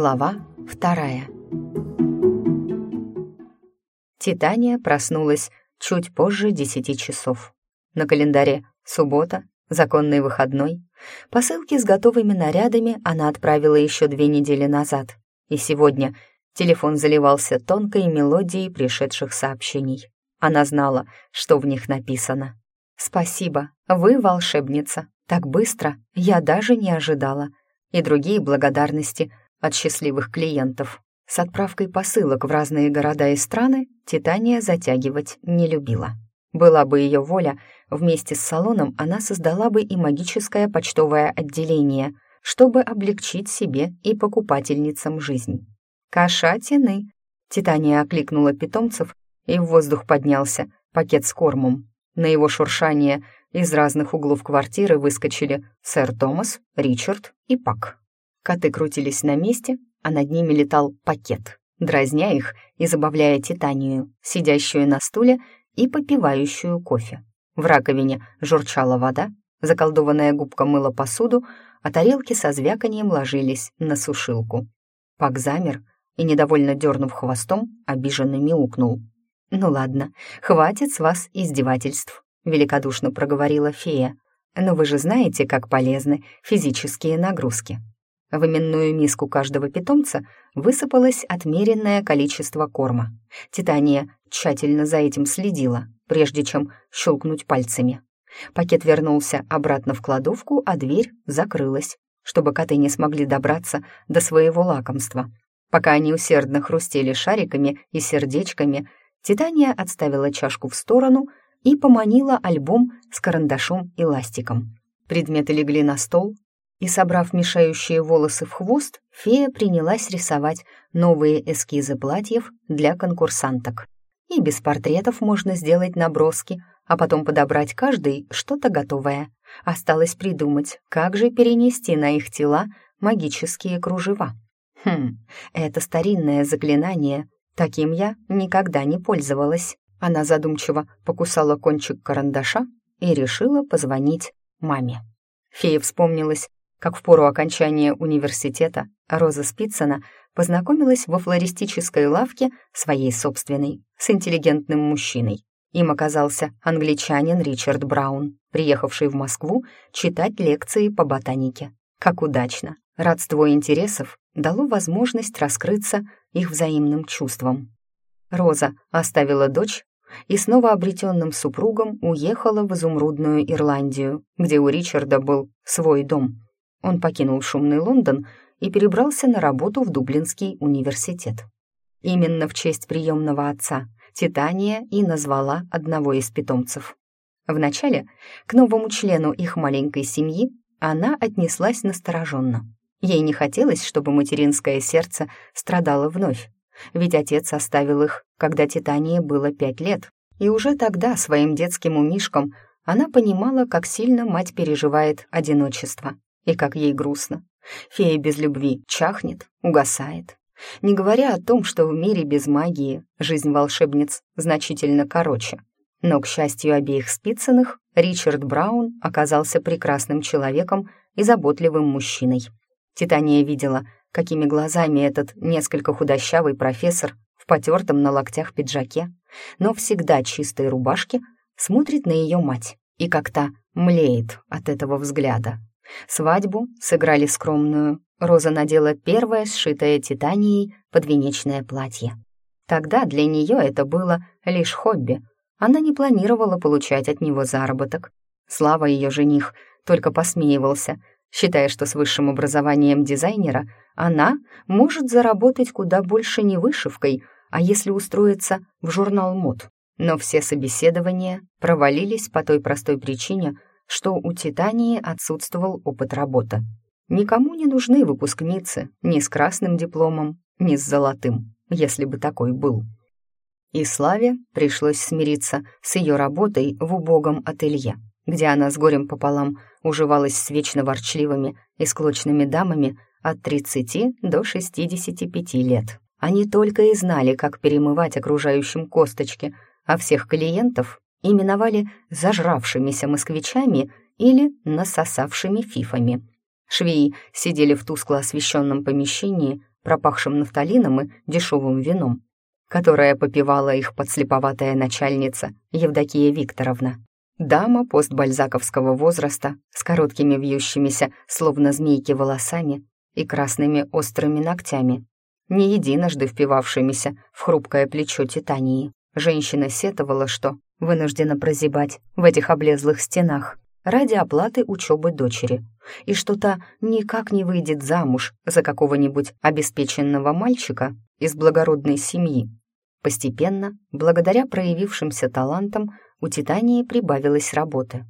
Глава вторая. Титания проснулась чуть позже десяти часов. На календаре суббота, законный выходной. Посылки с готовыми нарядами она отправила еще две недели назад. И сегодня телефон заливался тонкой мелодией пришедших сообщений. Она знала, что в них написано. «Спасибо, вы волшебница. Так быстро, я даже не ожидала». И другие благодарности от счастливых клиентов. С отправкой посылок в разные города и страны Титания затягивать не любила. Была бы ее воля, вместе с салоном она создала бы и магическое почтовое отделение, чтобы облегчить себе и покупательницам жизнь. «Кошатины!» Титания окликнула питомцев, и в воздух поднялся пакет с кормом. На его шуршание из разных углов квартиры выскочили сэр Томас, Ричард и Пак. Коты крутились на месте, а над ними летал пакет, дразня их и забавляя Титанию, сидящую на стуле и попивающую кофе. В раковине журчала вода, заколдованная губка мыла посуду, а тарелки со звяканием ложились на сушилку. Пак замер и, недовольно дернув хвостом, обиженно мяукнул. «Ну ладно, хватит с вас издевательств», — великодушно проговорила фея. «Но вы же знаете, как полезны физические нагрузки. В именную миску каждого питомца высыпалось отмеренное количество корма. Титания тщательно за этим следила, прежде чем щелкнуть пальцами. Пакет вернулся обратно в кладовку, а дверь закрылась, чтобы коты не смогли добраться до своего лакомства. Пока они усердно хрустели шариками и сердечками, Титания отставила чашку в сторону и поманила альбом с карандашом и ластиком. Предметы легли на стол, и, собрав мешающие волосы в хвост, фея принялась рисовать новые эскизы платьев для конкурсанток. И без портретов можно сделать наброски, а потом подобрать каждый что-то готовое. Осталось придумать, как же перенести на их тела магические кружева. Хм, это старинное заклинание. Таким я никогда не пользовалась. Она задумчиво покусала кончик карандаша и решила позвонить маме. Фея вспомнилась, как в пору окончания университета Роза Спицына познакомилась во флористической лавке своей собственной с интеллигентным мужчиной. Им оказался англичанин Ричард Браун, приехавший в Москву читать лекции по ботанике. Как удачно! Родство интересов дало возможность раскрыться их взаимным чувствам. Роза оставила дочь и снова обретенным супругом уехала в изумрудную Ирландию, где у Ричарда был свой дом — он покинул шумный Лондон и перебрался на работу в Дублинский университет. Именно в честь приемного отца Титания и назвала одного из питомцев. Вначале к новому члену их маленькой семьи она отнеслась настороженно. Ей не хотелось, чтобы материнское сердце страдало вновь, ведь отец оставил их, когда Титании было пять лет, и уже тогда своим детским умишкам она понимала, как сильно мать переживает одиночество и как ей грустно. Фея без любви чахнет, угасает. Не говоря о том, что в мире без магии жизнь волшебниц значительно короче. Но, к счастью обеих Спицыных, Ричард Браун оказался прекрасным человеком и заботливым мужчиной. Титания видела, какими глазами этот несколько худощавый профессор в потертом на локтях пиджаке, но всегда чистой рубашке, смотрит на ее мать и как то млеет от этого взгляда. Свадьбу сыграли скромную. Роза надела первое сшитое титанией подвенечное платье. Тогда для нее это было лишь хобби. Она не планировала получать от него заработок. Слава ее жених только посмеивался, считая, что с высшим образованием дизайнера она может заработать куда больше не вышивкой, а если устроиться в журнал мод. Но все собеседования провалились по той простой причине, что у Титании отсутствовал опыт работы. Никому не нужны выпускницы ни с красным дипломом, ни с золотым, если бы такой был. И Славе пришлось смириться с ее работой в убогом ателье, где она с горем пополам уживалась с вечно ворчливыми и склочными дамами от 30 до 65 лет. Они только и знали, как перемывать окружающим косточки, а всех клиентов именовали зажравшимися москвичами или насосавшими фифами. Швеи сидели в тускло освещенном помещении пропахшим нафталином и дешевым вином, которое попивала их подслеповатая начальница Евдокия Викторовна. Дама постбальзаковского возраста с короткими вьющимися, словно змейки, волосами и красными острыми ногтями, не единожды впивавшимися в хрупкое плечо Титании. Женщина сетовала, что вынуждена прозябать в этих облезлых стенах ради оплаты учебы дочери, и что та никак не выйдет замуж за какого-нибудь обеспеченного мальчика из благородной семьи. Постепенно, благодаря проявившимся талантам, у Титании прибавилось работы.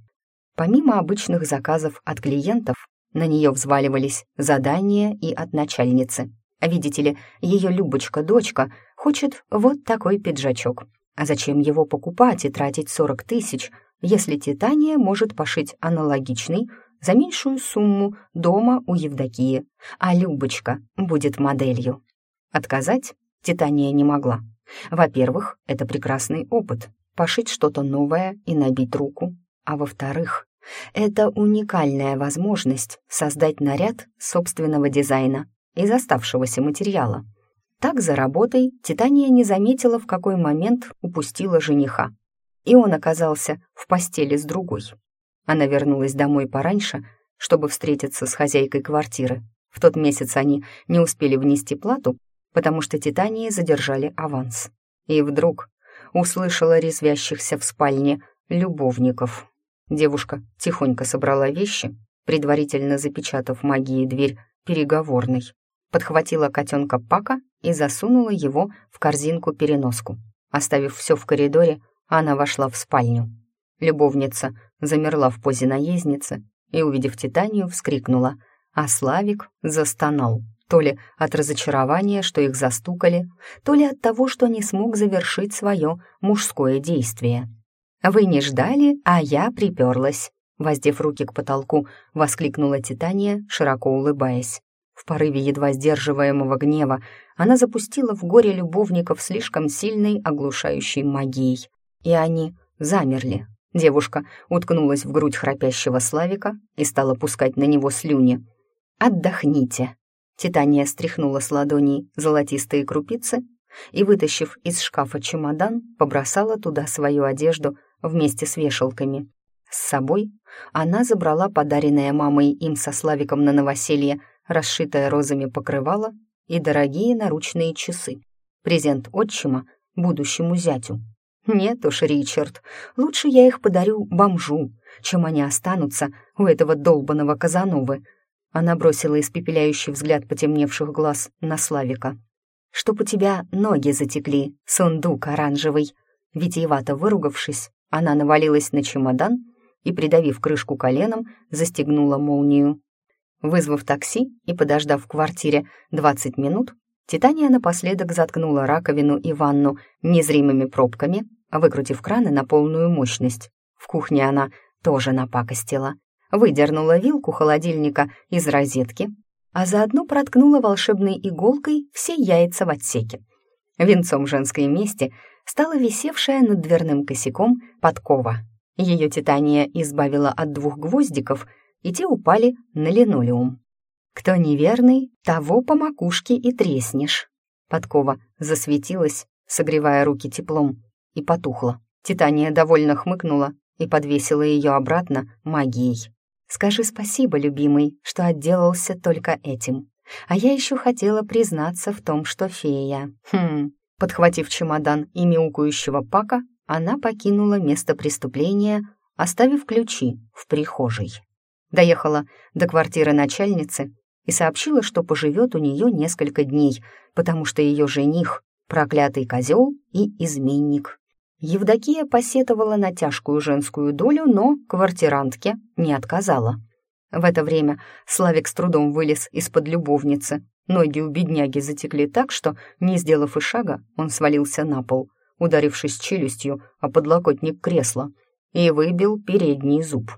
Помимо обычных заказов от клиентов, на нее взваливались задания и от начальницы. Видите ли, ее Любочка-дочка хочет вот такой пиджачок. А зачем его покупать и тратить 40 тысяч, если Титания может пошить аналогичный за меньшую сумму дома у Евдокии, а Любочка будет моделью? Отказать Титания не могла. Во-первых, это прекрасный опыт — пошить что-то новое и набить руку. А во-вторых, это уникальная возможность создать наряд собственного дизайна из оставшегося материала. Так за работой Титания не заметила, в какой момент упустила жениха, и он оказался в постели с другой. Она вернулась домой пораньше, чтобы встретиться с хозяйкой квартиры. В тот месяц они не успели внести плату, потому что Титании задержали аванс. И вдруг услышала резвящихся в спальне любовников. Девушка тихонько собрала вещи, предварительно запечатав магией дверь переговорной, подхватила котенка Пака и засунула его в корзинку-переноску. Оставив все в коридоре, она вошла в спальню. Любовница замерла в позе наездницы и, увидев Титанию, вскрикнула, а Славик застонал, то ли от разочарования, что их застукали, то ли от того, что не смог завершить свое мужское действие. «Вы не ждали, а я приперлась», воздев руки к потолку, воскликнула Титания, широко улыбаясь. В порыве едва сдерживаемого гнева она запустила в горе любовников слишком сильной оглушающей магией. И они замерли. Девушка уткнулась в грудь храпящего Славика и стала пускать на него слюни. «Отдохните!» Титания стряхнула с ладоней золотистые крупицы и, вытащив из шкафа чемодан, побросала туда свою одежду вместе с вешалками. С собой она забрала подаренное мамой им со Славиком на новоселье расшитое розами покрывало и дорогие наручные часы. Презент отчима будущему зятю. Нет уж, Ричард, лучше я их подарю бомжу, чем они останутся у этого долбанного Казановы. Она бросила испепеляющий взгляд потемневших глаз на Славика. «Чтоб у тебя ноги затекли, сундук оранжевый!» Витиевато выругавшись, она навалилась на чемодан и, придавив крышку коленом, застегнула молнию. Вызвав такси и подождав в квартире 20 минут, Титания напоследок заткнула раковину и ванну незримыми пробками, выкрутив краны на полную мощность. В кухне она тоже напакостила. Выдернула вилку холодильника из розетки, а заодно проткнула волшебной иголкой все яйца в отсеке. Венцом женской мести стала висевшая над дверным косяком подкова. Ее Титания избавила от двух гвоздиков — и те упали на линолеум. «Кто неверный, того по макушке и треснешь». Подкова засветилась, согревая руки теплом, и потухла. Титания довольно хмыкнула и подвесила ее обратно магией. «Скажи спасибо, любимый, что отделался только этим. А я еще хотела признаться в том, что фея. Хм...» Подхватив чемодан и мяукающего пака, она покинула место преступления, оставив ключи в прихожей. Доехала до квартиры начальницы и сообщила, что поживет у нее несколько дней, потому что ее жених — проклятый козел и изменник. Евдокия посетовала на тяжкую женскую долю, но квартирантке не отказала. В это время Славик с трудом вылез из-под любовницы. Ноги у бедняги затекли так, что, не сделав и шага, он свалился на пол, ударившись челюстью о подлокотник кресла, и выбил передний зуб.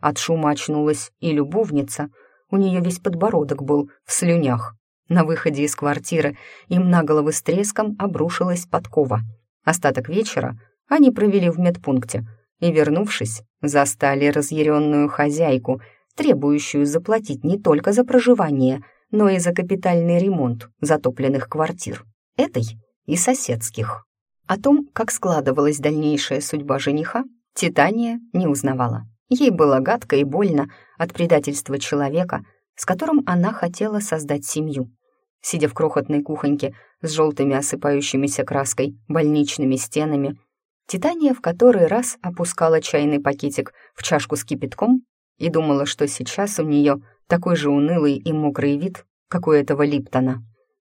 От шума очнулась и любовница. У нее весь подбородок был в слюнях. На выходе из квартиры им на головы с треском обрушилась подкова. Остаток вечера они провели в медпункте и, вернувшись, застали разъяренную хозяйку, требующую заплатить не только за проживание, но и за капитальный ремонт затопленных квартир. Этой и соседских. О том, как складывалась дальнейшая судьба жениха, Титания не узнавала. Ей было гадко и больно от предательства человека, с которым она хотела создать семью. Сидя в крохотной кухоньке с желтыми осыпающимися краской больничными стенами, Титания в который раз опускала чайный пакетик в чашку с кипятком и думала, что сейчас у нее такой же унылый и мокрый вид, как у этого Липтона.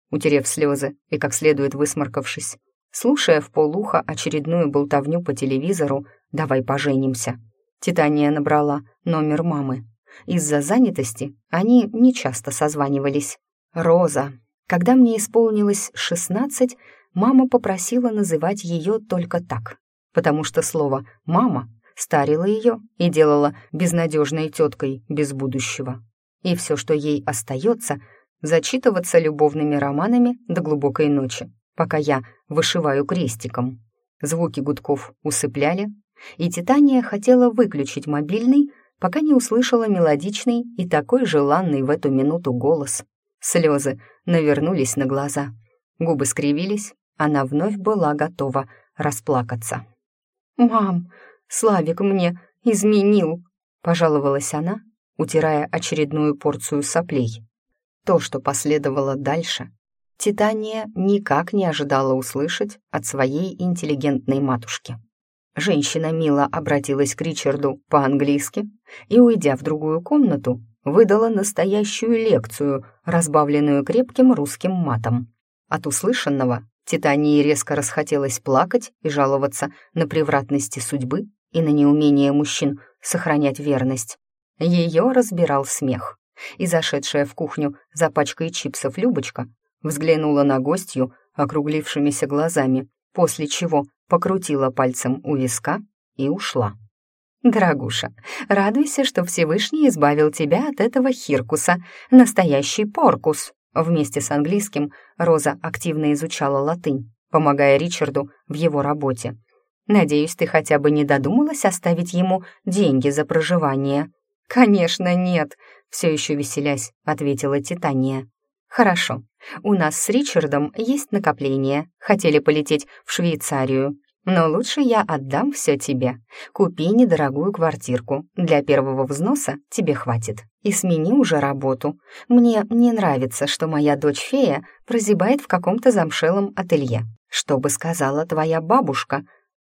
Утерев слезы и как следует высморкавшись, слушая в полуха очередную болтовню по телевизору «Давай поженимся», Титания набрала номер мамы. Из-за занятости они нечасто созванивались. «Роза, когда мне исполнилось шестнадцать, мама попросила называть ее только так, потому что слово «мама» старило ее и делало безнадежной теткой без будущего. И все, что ей остается, зачитываться любовными романами до глубокой ночи, пока я вышиваю крестиком. Звуки гудков усыпляли, и Титания хотела выключить мобильный, пока не услышала мелодичный и такой желанный в эту минуту голос. Слезы навернулись на глаза, губы скривились, она вновь была готова расплакаться. «Мам, Славик мне изменил!» — пожаловалась она, утирая очередную порцию соплей. То, что последовало дальше, Титания никак не ожидала услышать от своей интеллигентной матушки. Женщина мило обратилась к Ричарду по-английски и, уйдя в другую комнату, выдала настоящую лекцию, разбавленную крепким русским матом. От услышанного Титании резко расхотелось плакать и жаловаться на превратности судьбы и на неумение мужчин сохранять верность. Ее разбирал смех, и зашедшая в кухню за пачкой чипсов Любочка взглянула на гостью округлившимися глазами, после чего покрутила пальцем у виска и ушла. «Дорогуша, радуйся, что Всевышний избавил тебя от этого хиркуса, настоящий поркус». Вместе с английским Роза активно изучала латынь, помогая Ричарду в его работе. «Надеюсь, ты хотя бы не додумалась оставить ему деньги за проживание?» «Конечно, нет», — все еще веселясь, ответила Титания. «Хорошо. У нас с Ричардом есть накопление. Хотели полететь в Швейцарию. Но лучше я отдам все тебе. Купи недорогую квартирку. Для первого взноса тебе хватит. И смени уже работу. Мне не нравится, что моя дочь-фея прозябает в каком-то замшелом ателье. Что бы сказала твоя бабушка?»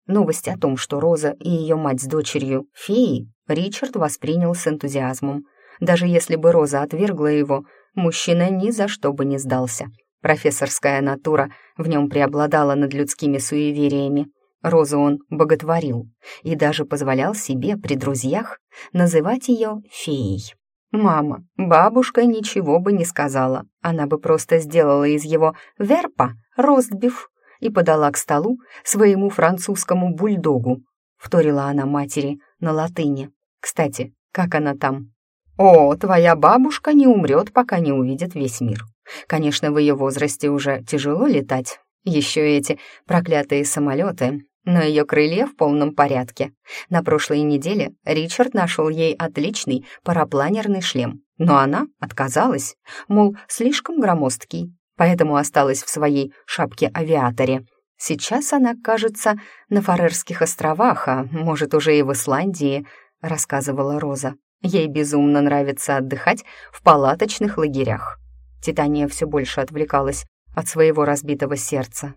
Новость о том, что Роза и ее мать с дочерью — феи, Ричард воспринял с энтузиазмом. Даже если бы Роза отвергла его, мужчина ни за что бы не сдался. Профессорская натура в нем преобладала над людскими суевериями. Розу он боготворил и даже позволял себе при друзьях называть ее феей. Мама, бабушка ничего бы не сказала, она бы просто сделала из его верпа ростбиф и подала к столу своему французскому бульдогу. Вторила она матери на латыни. Кстати, как она там? «О, твоя бабушка не умрет, пока не увидит весь мир. Конечно, в ее возрасте уже тяжело летать. Еще эти проклятые самолеты, но ее крылья в полном порядке. На прошлой неделе Ричард нашел ей отличный парапланерный шлем, но она отказалась, мол, слишком громоздкий, поэтому осталась в своей шапке-авиаторе. Сейчас она, кажется, на Фарерских островах, а может, уже и в Исландии, рассказывала Роза. Ей безумно нравится отдыхать в палаточных лагерях. Титания все больше отвлекалась от своего разбитого сердца.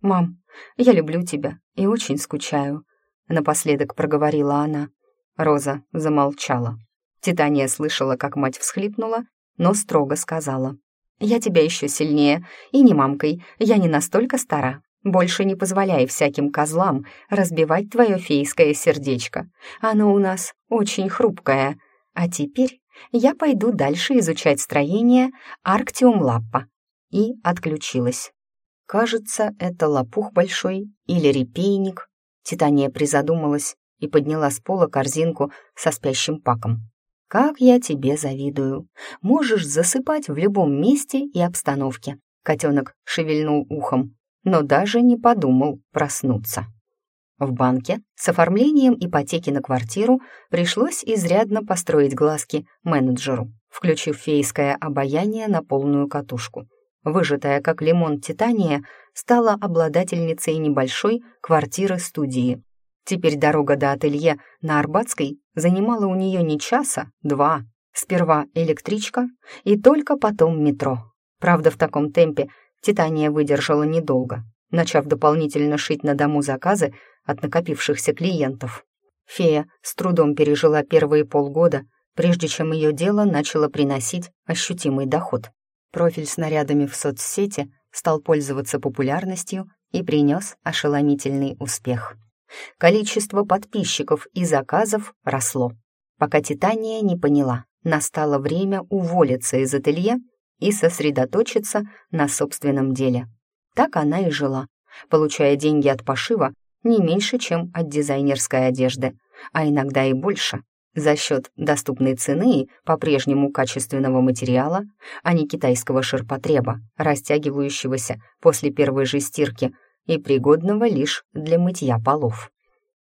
«Мам, я люблю тебя и очень скучаю», — напоследок проговорила она. Роза замолчала. Титания слышала, как мать всхлипнула, но строго сказала. «Я тебя еще сильнее, и не мамкой, я не настолько стара. Больше не позволяй всяким козлам разбивать твое фейское сердечко. Оно у нас очень хрупкое. А теперь я пойду дальше изучать строение Арктиум Лаппа. И отключилась. Кажется, это лопух большой или репейник. Титания призадумалась и подняла с пола корзинку со спящим паком. «Как я тебе завидую! Можешь засыпать в любом месте и обстановке!» Котенок шевельнул ухом, но даже не подумал проснуться. В банке с оформлением ипотеки на квартиру пришлось изрядно построить глазки менеджеру. включив фейское обаяние на полную катушку. Выжатая как лимон Титания стала обладательницей небольшой квартиры-студии. Теперь дорога до ателье на Арбатской занимала у нее не часа, два. Сперва электричка и только потом метро. Правда, в таком темпе Титания выдержала недолго, начав дополнительно шить на дому заказы от накопившихся клиентов. Фея с трудом пережила первые полгода, прежде чем ее дело начало приносить ощутимый доход. Профиль с нарядами в соцсети стал пользоваться популярностью и принес ошеломительный успех. Количество подписчиков и заказов росло, пока Титания не поняла, настало время уволиться из ателье и сосредоточиться на собственном деле. Так она и жила, получая деньги от пошива не меньше, чем от дизайнерской одежды, а иногда и больше, за счет доступной цены и по-прежнему качественного материала, а не китайского ширпотреба, растягивающегося после первой же стирки и пригодного лишь для мытья полов.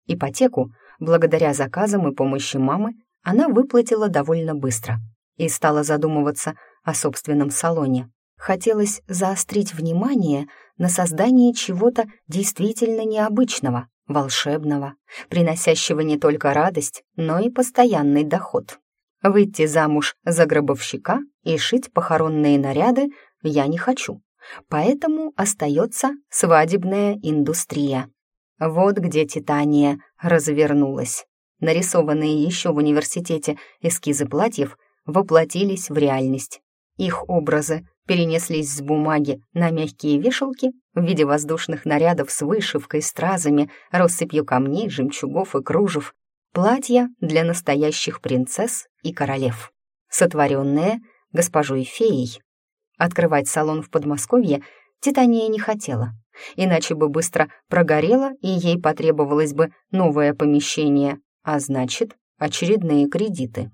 Ипотеку, благодаря заказам и помощи мамы, она выплатила довольно быстро и стала задумываться о собственном салоне. Хотелось заострить внимание на создании чего-то действительно необычного, волшебного, приносящего не только радость, но и постоянный доход. Выйти замуж за гробовщика и шить похоронные наряды я не хочу, поэтому остается свадебная индустрия. Вот где Титания развернулась. Нарисованные еще в университете эскизы платьев воплотились в реальность. Их образы перенеслись с бумаги на мягкие вешалки в виде воздушных нарядов с вышивкой, стразами, россыпью камней, жемчугов и кружев, платья для настоящих принцесс и королев, сотворенные госпожой феей. Открывать салон в Подмосковье Титания не хотела, иначе бы быстро прогорела, и ей потребовалось бы новое помещение, а значит, очередные кредиты.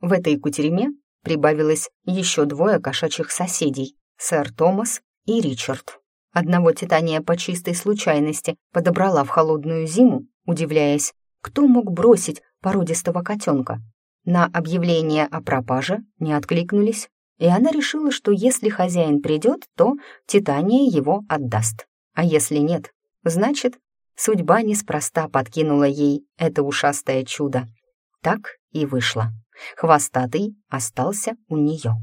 В этой кутерьме прибавилось еще двое кошачьих соседей — сэр Томас и Ричард. Одного Титания по чистой случайности подобрала в холодную зиму, удивляясь, кто мог бросить породистого котенка. На объявление о пропаже не откликнулись, и она решила, что если хозяин придет, то Титания его отдаст. А если нет, значит, судьба неспроста подкинула ей это ушастое чудо. Так и вышло. Хвостатый остался у нее.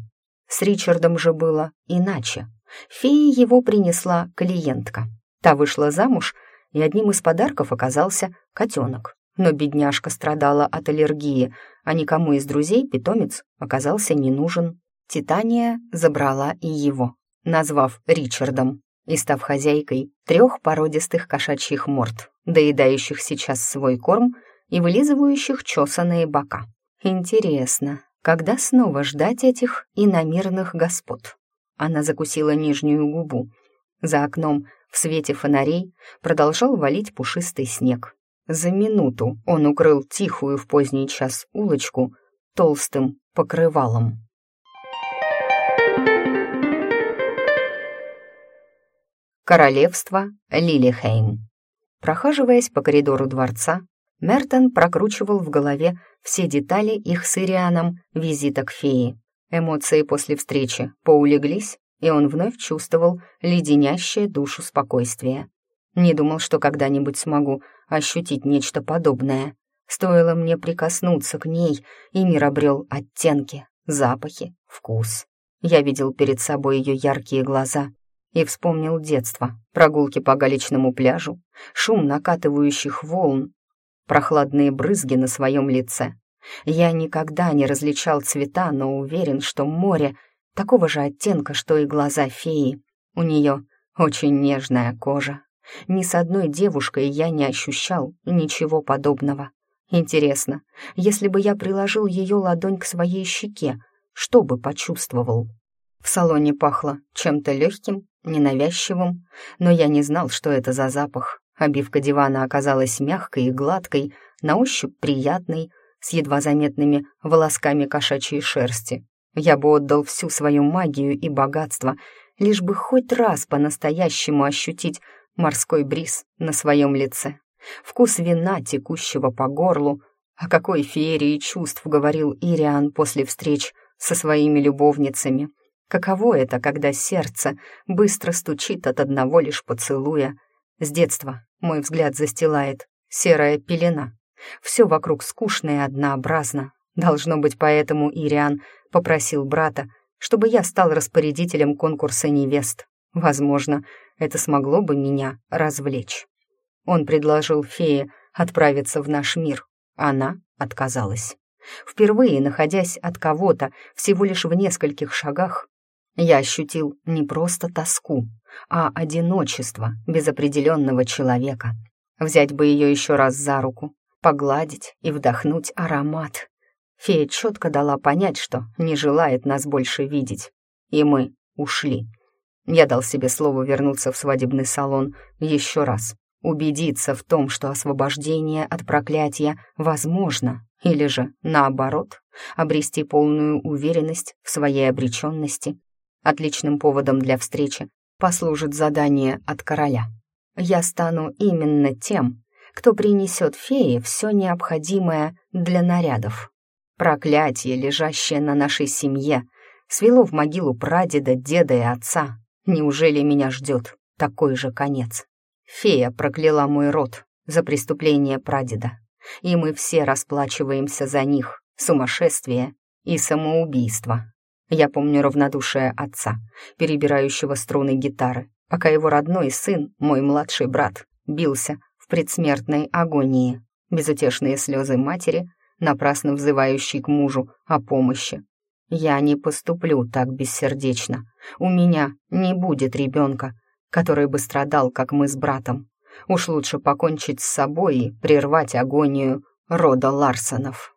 С Ричардом же было иначе. Фее его принесла клиентка. Та вышла замуж, и одним из подарков оказался котенок. Но бедняжка страдала от аллергии, а никому из друзей питомец оказался не нужен. Титания забрала и его, назвав Ричардом и став хозяйкой трех породистых кошачьих морд, доедающих сейчас свой корм и вылизывающих чесанные бока. Интересно, когда снова ждать этих иномирных господ? Она закусила нижнюю губу. За окном в свете фонарей продолжал валить пушистый снег. За минуту он укрыл тихую в поздний час улочку толстым покрывалом. Королевство Лилихейм. Прохаживаясь по коридору дворца, Мертон прокручивал в голове все детали их с Ирианом визита к фее. Эмоции после встречи поулеглись, и он вновь чувствовал леденящее душу спокойствие. Не думал, что когда-нибудь смогу ощутить нечто подобное. Стоило мне прикоснуться к ней, и мир обрел оттенки, запахи, вкус. Я видел перед собой ее яркие глаза и вспомнил детство, прогулки по галечному пляжу, шум накатывающих волн прохладные брызги на своем лице. Я никогда не различал цвета, но уверен, что море такого же оттенка, что и глаза феи. У нее очень нежная кожа. Ни с одной девушкой я не ощущал ничего подобного. Интересно, если бы я приложил ее ладонь к своей щеке, что бы почувствовал? В салоне пахло чем-то легким, ненавязчивым, но я не знал, что это за запах. Обивка дивана оказалась мягкой и гладкой, на ощупь приятной, с едва заметными волосками кошачьей шерсти. Я бы отдал всю свою магию и богатство, лишь бы хоть раз по-настоящему ощутить морской бриз на своем лице. Вкус вина, текущего по горлу. О какой феерии чувств говорил Ириан после встреч со своими любовницами. Каково это, когда сердце быстро стучит от одного лишь поцелуя? С детства мой взгляд застилает серая пелена. Все вокруг скучно и однообразно. Должно быть, поэтому Ириан попросил брата, чтобы я стал распорядителем конкурса невест. Возможно, это смогло бы меня развлечь. Он предложил фее отправиться в наш мир. Она отказалась. Впервые, находясь от кого-то всего лишь в нескольких шагах, я ощутил не просто тоску, а одиночество без определенного человека. Взять бы ее еще раз за руку, погладить и вдохнуть аромат. Фея четко дала понять, что не желает нас больше видеть. И мы ушли. Я дал себе слово вернуться в свадебный салон еще раз, убедиться в том, что освобождение от проклятия возможно, или же, наоборот, обрести полную уверенность в своей обреченности. Отличным поводом для встречи послужит задание от короля. Я стану именно тем, кто принесет фее все необходимое для нарядов. Проклятие, лежащее на нашей семье, свело в могилу прадеда, деда и отца. Неужели меня ждет такой же конец? Фея прокляла мой род за преступление прадеда, и мы все расплачиваемся за них, сумасшествие и самоубийство. Я помню равнодушие отца, перебирающего струны гитары, пока его родной сын, мой младший брат, бился в предсмертной агонии. Безутешные слезы матери, напрасно взывающей к мужу о помощи. Я не поступлю так бессердечно. У меня не будет ребенка, который бы страдал, как мы с братом. Уж лучше покончить с собой и прервать агонию рода Ларсонов.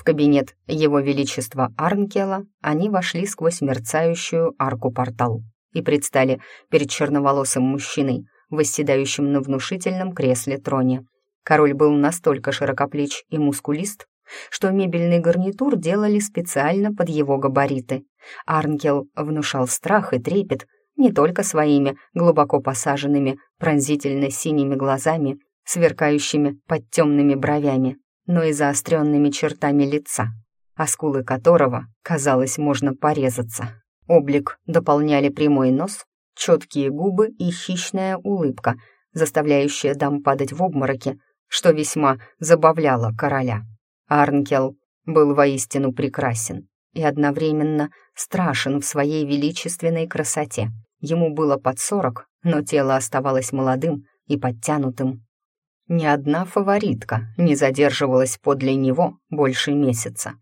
В кабинет Его Величества Арнкела они вошли сквозь мерцающую арку-портал и предстали перед черноволосым мужчиной, восседающим на внушительном кресле-троне. Король был настолько широкоплеч и мускулист, что мебельный гарнитур делали специально под его габариты. Арнкел внушал страх и трепет не только своими глубоко посаженными, пронзительно синими глазами, сверкающими под темными бровями, но и заостренными чертами лица, о скулы которого, казалось, можно порезаться. Облик дополняли прямой нос, четкие губы и хищная улыбка, заставляющая дам падать в обмороки, что весьма забавляло короля. Арнкел был воистину прекрасен и одновременно страшен в своей величественной красоте. Ему было под сорок, но тело оставалось молодым и подтянутым. Ни одна фаворитка не задерживалась подле него больше месяца.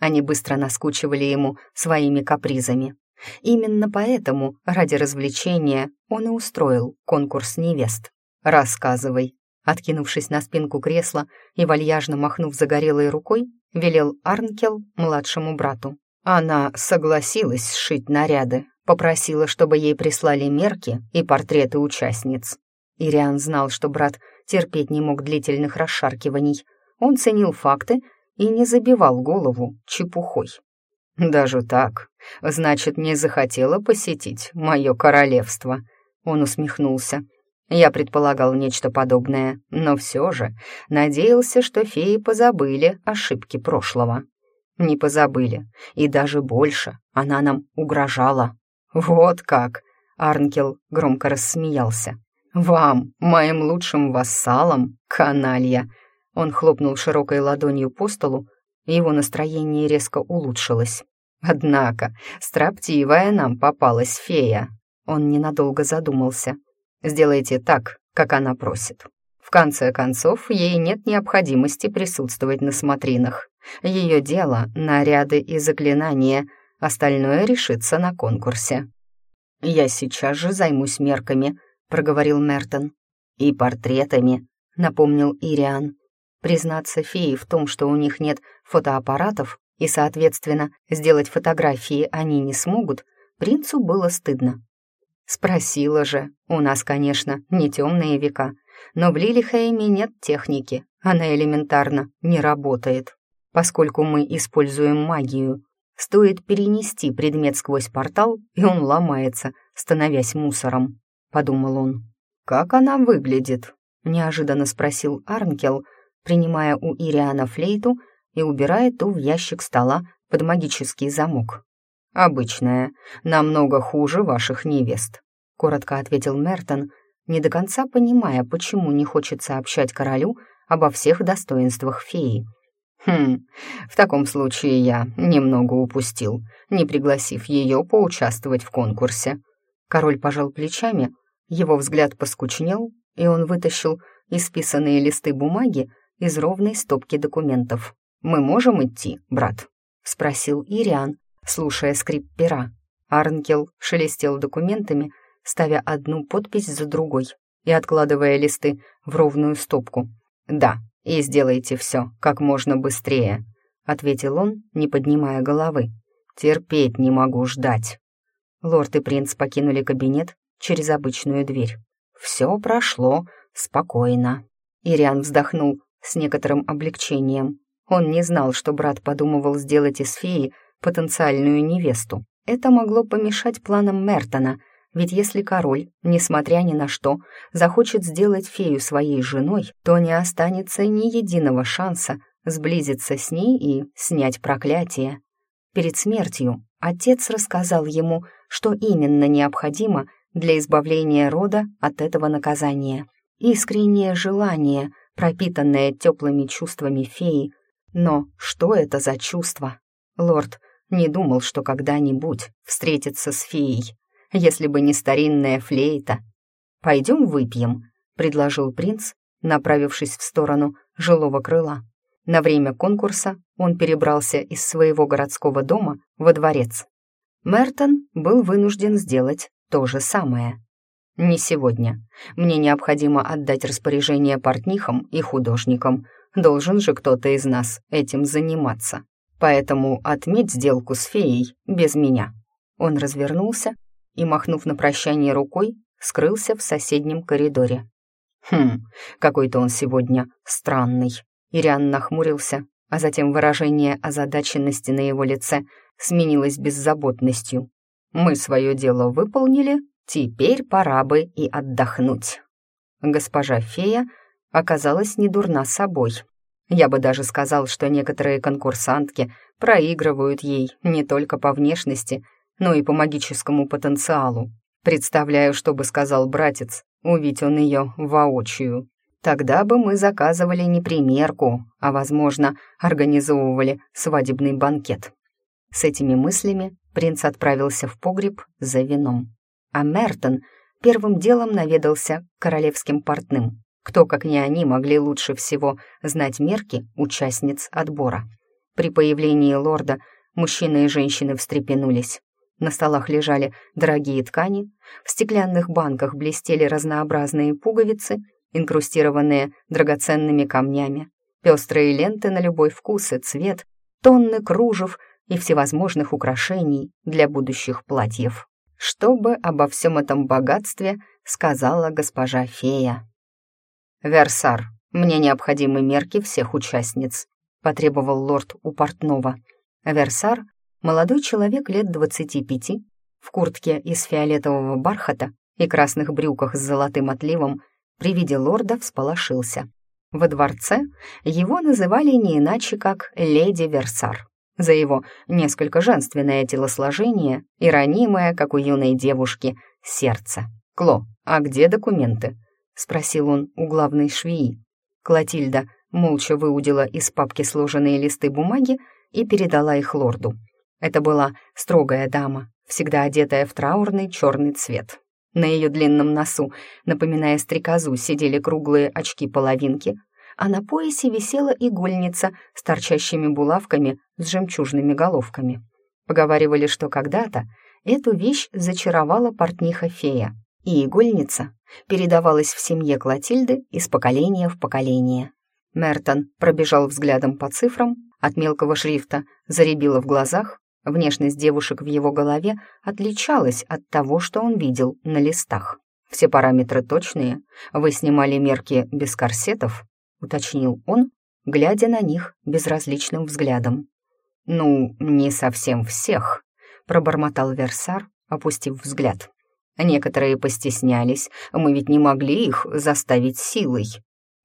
Они быстро наскучивали ему своими капризами. Именно поэтому, ради развлечения, он и устроил конкурс невест. «Рассказывай», откинувшись на спинку кресла и вальяжно махнув загорелой рукой, велел Арнкел младшему брату. Она согласилась сшить наряды, попросила, чтобы ей прислали мерки и портреты участниц. Ириан знал, что брат терпеть не мог длительных расшаркиваний. Он ценил факты и не забивал голову чепухой. «Даже так? Значит, не захотела посетить мое королевство?» Он усмехнулся. Я предполагал нечто подобное, но все же надеялся, что феи позабыли ошибки прошлого. Не позабыли, и даже больше, она нам угрожала. «Вот как!» — Арнкел громко рассмеялся. «Вам, моим лучшим вассалам, каналья!» Он хлопнул широкой ладонью по столу, и его настроение резко улучшилось. «Однако, строптивая нам попалась фея!» Он ненадолго задумался. «Сделайте так, как она просит. В конце концов, ей нет необходимости присутствовать на смотринах. Ее дело — наряды и заклинания, остальное решится на конкурсе». «Я сейчас же займусь мерками», — проговорил Мертон. «И портретами», — напомнил Ириан. Признаться феи в том, что у них нет фотоаппаратов, и, соответственно, сделать фотографии они не смогут, принцу было стыдно. Спросила же, у нас, конечно, не темные века, но в Лилихейме нет техники, она элементарно не работает. Поскольку мы используем магию, стоит перенести предмет сквозь портал, и он ломается, становясь мусором подумал он. «Как она выглядит?» — неожиданно спросил Арнкел, принимая у Ириана флейту и убирая ту в ящик стола под магический замок. «Обычная, намного хуже ваших невест», — коротко ответил Мертон, не до конца понимая, почему не хочет сообщать королю обо всех достоинствах феи. «Хм, в таком случае я немного упустил, не пригласив ее поучаствовать в конкурсе». Король пожал плечами, его взгляд поскучнел, и он вытащил исписанные листы бумаги из ровной стопки документов. «Мы можем идти, брат?» — спросил Ириан, слушая скрип пера. Арнкел шелестел документами, ставя одну подпись за другой и откладывая листы в ровную стопку. «Да, и сделайте все как можно быстрее», — ответил он, не поднимая головы. «Терпеть не могу ждать». Лорд и принц покинули кабинет через обычную дверь. Все прошло спокойно. Ириан вздохнул с некоторым облегчением. Он не знал, что брат подумывал сделать из феи потенциальную невесту. Это могло помешать планам Мертона, ведь если король, несмотря ни на что, захочет сделать фею своей женой, то не останется ни единого шанса сблизиться с ней и снять проклятие. Перед смертью отец рассказал ему, что именно необходимо для избавления рода от этого наказания. Искреннее желание, пропитанное теплыми чувствами феи. Но что это за чувство? Лорд не думал, что когда-нибудь встретится с феей, если бы не старинная флейта. «Пойдем выпьем», — предложил принц, направившись в сторону жилого крыла. На время конкурса он перебрался из своего городского дома во дворец. Мертон был вынужден сделать то же самое. «Не сегодня. Мне необходимо отдать распоряжение портнихам и художникам. Должен же кто-то из нас этим заниматься. Поэтому отметь сделку с феей без меня». Он развернулся и, махнув на прощание рукой, скрылся в соседнем коридоре. «Хм, какой-то он сегодня странный». Ириан нахмурился, а затем выражение озадаченности на его лице сменилось беззаботностью. Мы свое дело выполнили, теперь пора бы и отдохнуть. Госпожа фея оказалась не дурна собой. Я бы даже сказал, что некоторые конкурсантки проигрывают ей не только по внешности, но и по магическому потенциалу. Представляю, что бы сказал братец, увидеть он ее воочию. Тогда бы мы заказывали не примерку, а, возможно, организовывали свадебный банкет. С этими мыслями принц отправился в погреб за вином. А Мертон первым делом наведался к королевским портным. Кто, как не они, могли лучше всего знать мерки участниц отбора. При появлении лорда мужчины и женщины встрепенулись. На столах лежали дорогие ткани, в стеклянных банках блестели разнообразные пуговицы, инкрустированные драгоценными камнями, пестрые ленты на любой вкус и цвет, тонны кружев и всевозможных украшений для будущих платьев. Чтобы обо всем этом богатстве сказала госпожа фея. «Версар, мне необходимы мерки всех участниц», — потребовал лорд у портного. Версар — молодой человек лет двадцати пяти, в куртке из фиолетового бархата и красных брюках с золотым отливом, при виде лорда всполошился. Во дворце его называли не иначе, как «Леди Версар» за его несколько женственное телосложение и ранимое, как у юной девушки, сердце. «Кло, а где документы?» — спросил он у главной швеи. Клотильда молча выудила из папки сложенные листы бумаги и передала их лорду. Это была строгая дама, всегда одетая в траурный черный цвет. На ее длинном носу, напоминая стрекозу, сидели круглые очки-половинки, а на поясе висела игольница с торчащими булавками с жемчужными головками. Поговаривали, что когда-то эту вещь зачаровала портниха-фея, и игольница передавалась в семье Клотильды из поколения в поколение. Мертон пробежал взглядом по цифрам, от мелкого шрифта заребило в глазах, внешность девушек в его голове отличалась от того, что он видел на листах. Все параметры точные, вы снимали мерки без корсетов, — уточнил он, глядя на них безразличным взглядом. «Ну, не совсем всех», — пробормотал Версар, опустив взгляд. «Некоторые постеснялись, мы ведь не могли их заставить силой.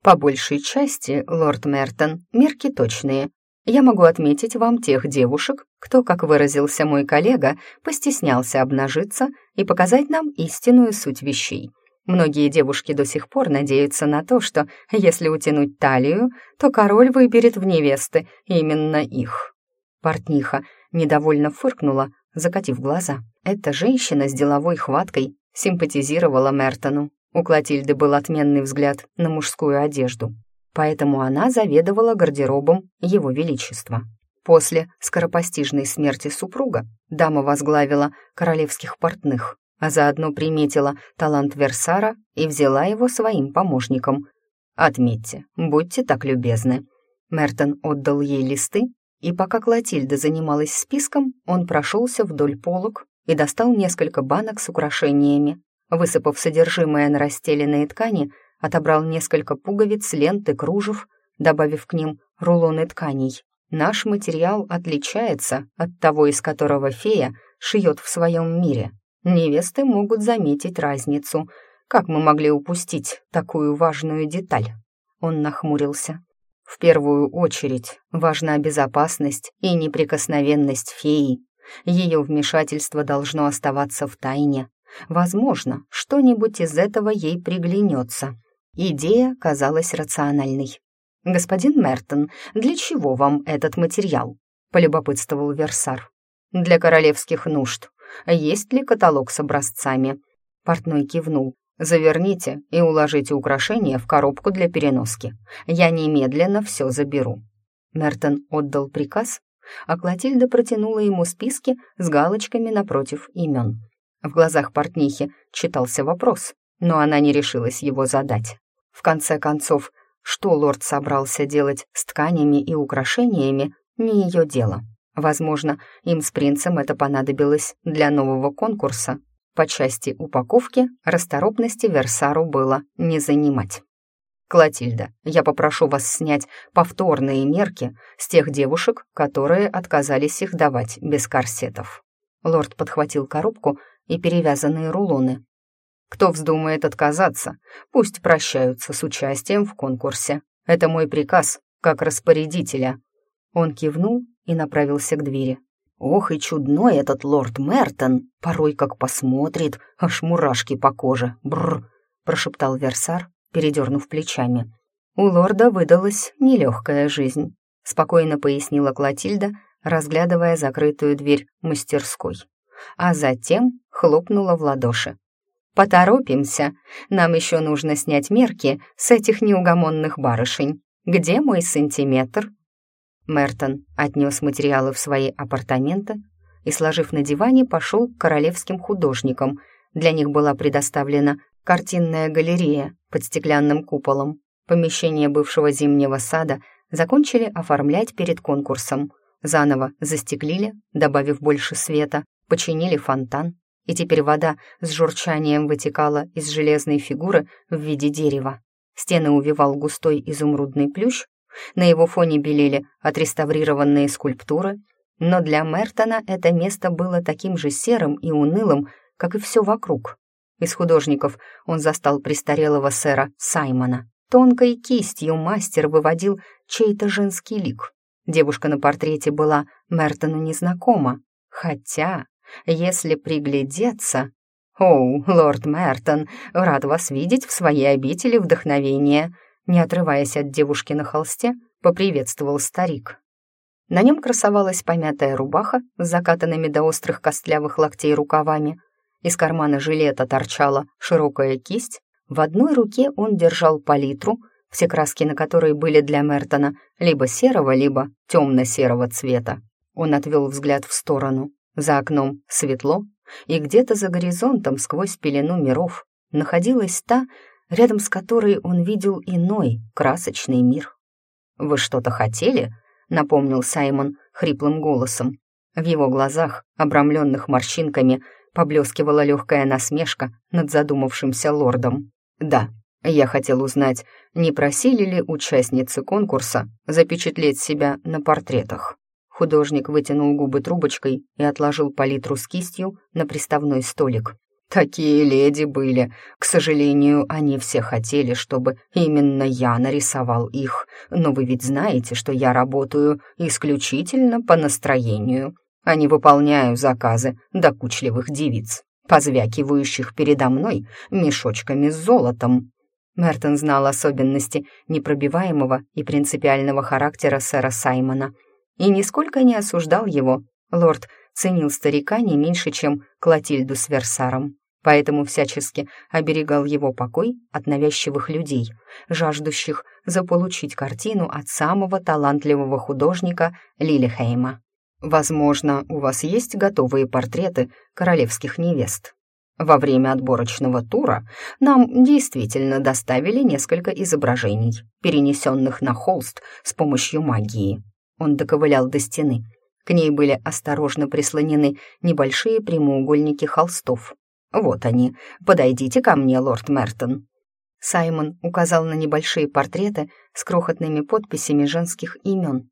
По большей части, лорд Мертон, мерки точные, я могу отметить вам тех девушек, кто, как выразился мой коллега, постеснялся обнажиться и показать нам истинную суть вещей. Многие девушки до сих пор надеются на то, что, если утянуть талию, то король выберет в невесты именно их. Портниха недовольно фыркнула, закатив глаза. Эта женщина с деловой хваткой симпатизировала Мертону. У Клотильды был отменный взгляд на мужскую одежду поэтому она заведовала гардеробом Его Величества. После скоропостижной смерти супруга дама возглавила королевских портных, а заодно приметила талант Версара и взяла его своим помощником. «Отметьте, будьте так любезны». Мертон отдал ей листы, и пока Клотильда занималась списком, он прошелся вдоль полок и достал несколько банок с украшениями. Высыпав содержимое на расстеленные ткани, отобрал несколько пуговиц, лент и кружев, добавив к ним рулоны тканей. Наш материал отличается от того, из которого фея шьет в своем мире. Невесты могут заметить разницу. Как мы могли упустить такую важную деталь? Он нахмурился. В первую очередь важна безопасность и неприкосновенность феи. Ее вмешательство должно оставаться в тайне. Возможно, что-нибудь из этого ей приглянется. Идея казалась рациональной. «Господин Мертон, для чего вам этот материал?» — полюбопытствовал Версар. «Для королевских нужд. Есть ли каталог с образцами?» Портной кивнул. «Заверните и уложите украшения в коробку для переноски. Я немедленно все заберу». Мертон отдал приказ, а Клотильда протянула ему списки с галочками напротив имен. В глазах портнихи читался вопрос, но она не решилась его задать. В конце концов, что лорд собрался делать с тканями и украшениями, не ее дело. Возможно, им с принцем это понадобилось для нового конкурса. По части упаковки расторопности Версару было не занимать. «Клотильда, я попрошу вас снять повторные мерки с тех девушек, которые отказались их давать без корсетов». Лорд подхватил коробку и перевязанные рулоны. Кто вздумает отказаться, пусть прощаются с участием в конкурсе. Это мой приказ, как распорядителя». Он кивнул и направился к двери. «Ох и чудной этот лорд Мертон! Порой как посмотрит, аж мурашки по коже. Бррр!» — прошептал Версар, передернув плечами. «У лорда выдалась нелегкая жизнь», — спокойно пояснила Клотильда, разглядывая закрытую дверь мастерской. А затем хлопнула в ладоши. «Поторопимся, нам еще нужно снять мерки с этих неугомонных барышень. Где мой сантиметр?» Мертон отнес материалы в свои апартаменты и, сложив на диване, пошел к королевским художникам. Для них была предоставлена картинная галерея под стеклянным куполом. Помещение бывшего зимнего сада закончили оформлять перед конкурсом. Заново застеклили, добавив больше света, починили фонтан, и теперь вода с журчанием вытекала из железной фигуры в виде дерева. Стены увивал густой изумрудный плющ, на его фоне белели отреставрированные скульптуры, но для Мертона это место было таким же серым и унылым, как и все вокруг. Из художников он застал престарелого сэра Саймона. Тонкой кистью мастер выводил чей-то женский лик. Девушка на портрете была Мертону незнакома, хотя если приглядеться... «Оу, лорд Мертон, рад вас видеть в своей обители вдохновения», не отрываясь от девушки на холсте, поприветствовал старик. На нем красовалась помятая рубаха с закатанными до острых костлявых локтей рукавами. Из кармана жилета торчала широкая кисть. В одной руке он держал палитру, все краски на которой были для Мертона либо серого, либо темно-серого цвета. Он отвел взгляд в сторону. За окном светло, и где-то за горизонтом сквозь пелену миров находилась та, рядом с которой он видел иной, красочный мир. «Вы что-то хотели?» — напомнил Саймон хриплым голосом. В его глазах, обрамленных морщинками, поблескивала легкая насмешка над задумавшимся лордом. «Да, я хотел узнать, не просили ли участницы конкурса запечатлеть себя на портретах?» Художник вытянул губы трубочкой и отложил палитру с кистью на приставной столик. Такие леди были. К сожалению, они все хотели, чтобы именно я нарисовал их. Но вы ведь знаете, что я работаю исключительно по настроению, а не выполняю заказы докучливых девиц, позвякивающих передо мной мешочками с золотом. Мертон знал особенности непробиваемого и принципиального характера сэра Саймона и нисколько не осуждал его. Лорд ценил старика не меньше, чем Клотильду с Версаром поэтому всячески оберегал его покой от навязчивых людей, жаждущих заполучить картину от самого талантливого художника Лилихейма. Возможно, у вас есть готовые портреты королевских невест. Во время отборочного тура нам действительно доставили несколько изображений, перенесенных на холст с помощью магии. Он доковылял до стены. К ней были осторожно прислонены небольшие прямоугольники холстов, «Вот они. Подойдите ко мне, лорд Мертон». Саймон указал на небольшие портреты с крохотными подписями женских имен.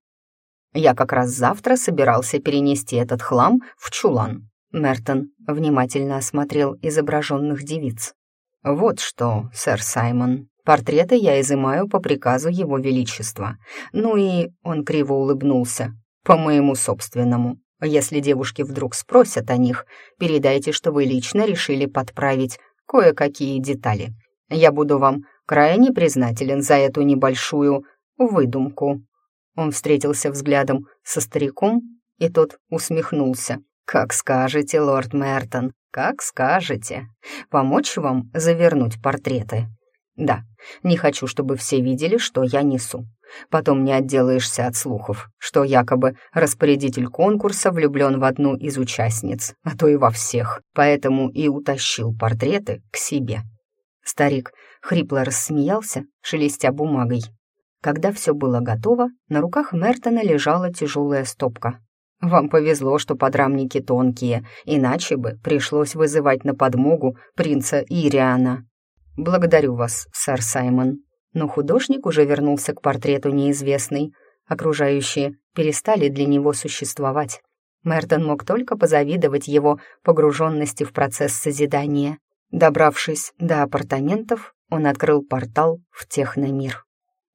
«Я как раз завтра собирался перенести этот хлам в чулан». Мертон внимательно осмотрел изображенных девиц. «Вот что, сэр Саймон, портреты я изымаю по приказу его величества. Ну и...» — он криво улыбнулся. «По моему собственному. Если девушки вдруг спросят о них, передайте, что вы лично решили подправить кое-какие детали. Я буду вам крайне признателен за эту небольшую выдумку». Он встретился взглядом со стариком, и тот усмехнулся. «Как скажете, лорд Мертон, как скажете. Помочь вам завернуть портреты?» «Да, не хочу, чтобы все видели, что я несу. Потом не отделаешься от слухов, что якобы распорядитель конкурса влюблен в одну из участниц, а то и во всех, поэтому и утащил портреты к себе. Старик хрипло рассмеялся, шелестя бумагой. Когда все было готово, на руках Мертона лежала тяжелая стопка. «Вам повезло, что подрамники тонкие, иначе бы пришлось вызывать на подмогу принца Ириана». «Благодарю вас, сэр Саймон», но художник уже вернулся к портрету неизвестный. Окружающие перестали для него существовать. Мертон мог только позавидовать его погруженности в процесс созидания. Добравшись до апартаментов, он открыл портал в техномир.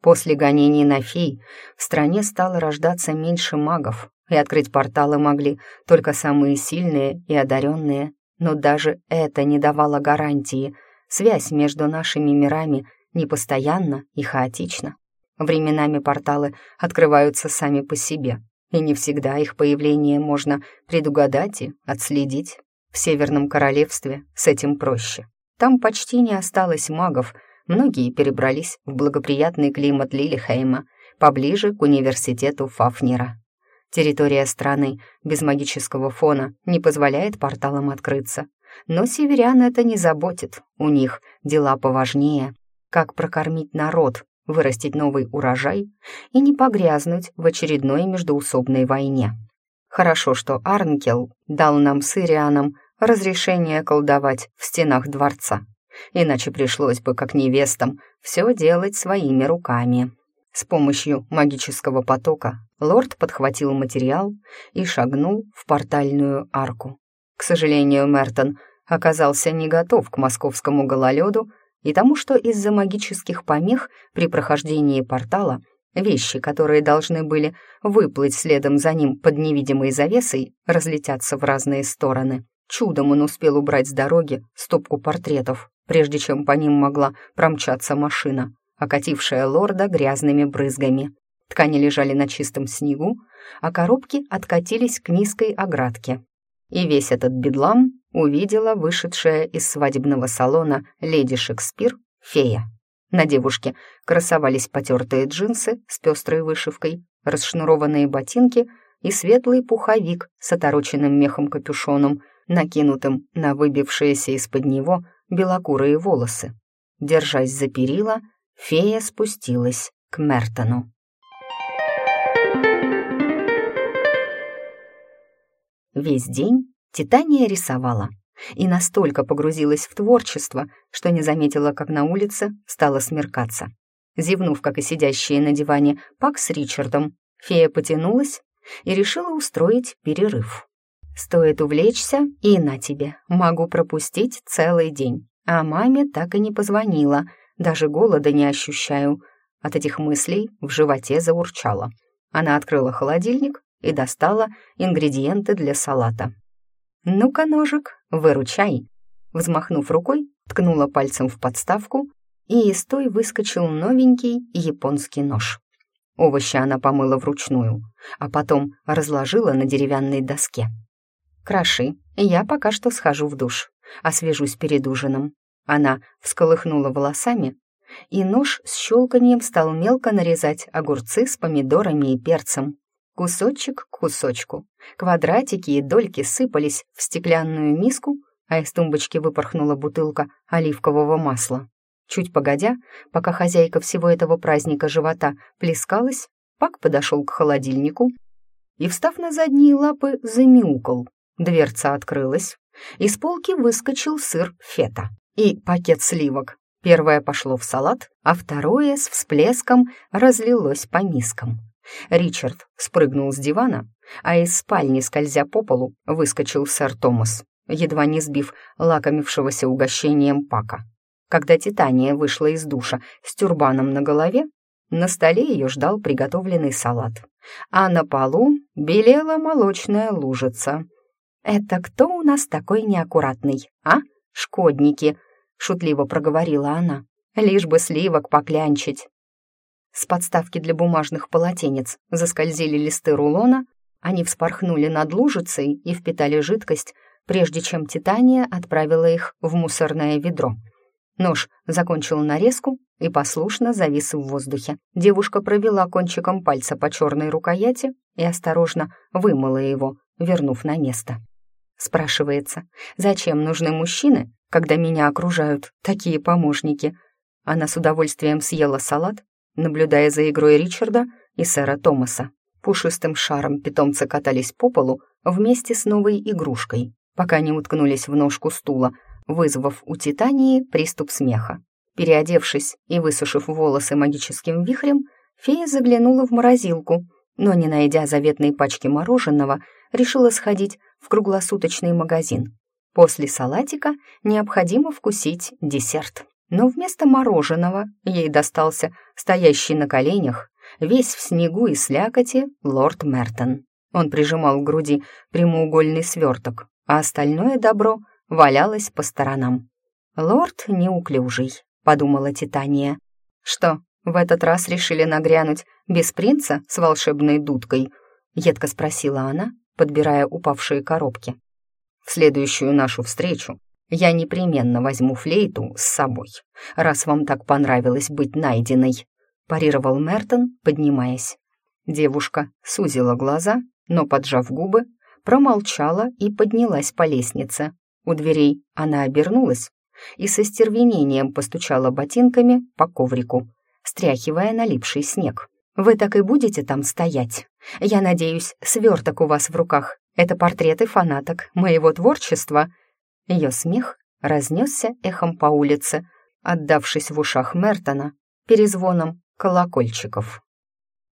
После гонений на фей в стране стало рождаться меньше магов, и открыть порталы могли только самые сильные и одаренные. Но даже это не давало гарантии. Связь между нашими мирами непостоянно и хаотично. Временами порталы открываются сами по себе, и не всегда их появление можно предугадать и отследить. В Северном Королевстве с этим проще. Там почти не осталось магов, многие перебрались в благоприятный климат Лилихейма, поближе к университету Фафнера. Территория страны без магического фона не позволяет порталам открыться. Но северян это не заботит, у них дела поважнее как прокормить народ, вырастить новый урожай и не погрязнуть в очередной междоусобной войне. Хорошо, что Арнкел дал нам с Ирианом разрешение колдовать в стенах дворца, иначе пришлось бы, как невестам, все делать своими руками. С помощью магического потока лорд подхватил материал и шагнул в портальную арку. Сожалению, Мертон оказался не готов к московскому гололеду и тому, что из-за магических помех при прохождении портала вещи, которые должны были выплыть следом за ним под невидимой завесой, разлетятся в разные стороны. Чудом он успел убрать с дороги стопку портретов, прежде чем по ним могла промчаться машина, окатившая лорда грязными брызгами. Ткани лежали на чистом снегу, а коробки откатились к низкой оградке. И весь этот бедлам увидела вышедшая из свадебного салона леди Шекспир фея. На девушке красовались потертые джинсы с пестрой вышивкой, расшнурованные ботинки и светлый пуховик с отороченным мехом капюшоном, накинутым на выбившиеся из-под него белокурые волосы. Держась за перила, фея спустилась к Мертону. Весь день Титания рисовала и настолько погрузилась в творчество, что не заметила, как на улице стало смеркаться. Зевнув, как и сидящие на диване Пак с Ричардом, фея потянулась и решила устроить перерыв. Стоит увлечься, и на тебе, могу пропустить целый день. А маме так и не позвонила, даже голода не ощущаю. От этих мыслей в животе заурчало. Она открыла холодильник и достала ингредиенты для салата. «Ну-ка, ножик, выручай!» Взмахнув рукой, ткнула пальцем в подставку, и из той выскочил новенький японский нож. Овощи она помыла вручную, а потом разложила на деревянной доске. «Кроши, я пока что схожу в душ, освежусь перед ужином». Она всколыхнула волосами, и нож с щелканием стал мелко нарезать огурцы с помидорами и перцем. Кусочек к кусочку. Квадратики и дольки сыпались в стеклянную миску, а из тумбочки выпорхнула бутылка оливкового масла. Чуть погодя, пока хозяйка всего этого праздника живота плескалась, Пак подошел к холодильнику и, встав на задние лапы, замяукал. Дверца открылась, из полки выскочил сыр фета и пакет сливок. Первое пошло в салат, а второе с всплеском разлилось по мискам. Ричард спрыгнул с дивана, а из спальни, скользя по полу, выскочил сэр Томас, едва не сбив лакомившегося угощением Пака. Когда Титания вышла из душа с тюрбаном на голове, на столе ее ждал приготовленный салат, а на полу белела молочная лужица. «Это кто у нас такой неаккуратный, а? Шкодники!» — шутливо проговорила она. «Лишь бы сливок поклянчить». С подставки для бумажных полотенец заскользили листы рулона, они вспорхнули над лужицей и впитали жидкость, прежде чем Титания отправила их в мусорное ведро — Нож закончил нарезку и послушно завис в воздухе. Девушка провела кончиком пальца по черной рукояти и осторожно вымыла его, вернув на место. Спрашивается, зачем нужны мужчины, когда меня окружают такие помощники? Она с удовольствием съела салат, наблюдая за игрой Ричарда и сэра Томаса. Пушистым шаром питомцы катались по полу вместе с новой игрушкой, пока не уткнулись в ножку стула, вызвав у Титании приступ смеха. Переодевшись и высушив волосы магическим вихрем, фея заглянула в морозилку, но, не найдя заветной пачки мороженого, решила сходить в круглосуточный магазин. После салатика необходимо вкусить десерт. Но вместо мороженого ей достался стоящий на коленях, весь в снегу и слякоти, лорд Мертон. Он прижимал к груди прямоугольный сверток, а остальное добро — валялась по сторонам. «Лорд неуклюжий», — подумала Титания. «Что, в этот раз решили нагрянуть без принца с волшебной дудкой?» — едко спросила она, подбирая упавшие коробки. «В следующую нашу встречу я непременно возьму флейту с собой, раз вам так понравилось быть найденной», — парировал Мертон, поднимаясь. Девушка сузила глаза, но, поджав губы, промолчала и поднялась по лестнице. У дверей она обернулась и со стервенением постучала ботинками по коврику, стряхивая налипший снег. «Вы так и будете там стоять? Я надеюсь, сверток у вас в руках. Это портреты фанаток моего творчества». Ее смех разнесся эхом по улице, отдавшись в ушах Мертона перезвоном колокольчиков.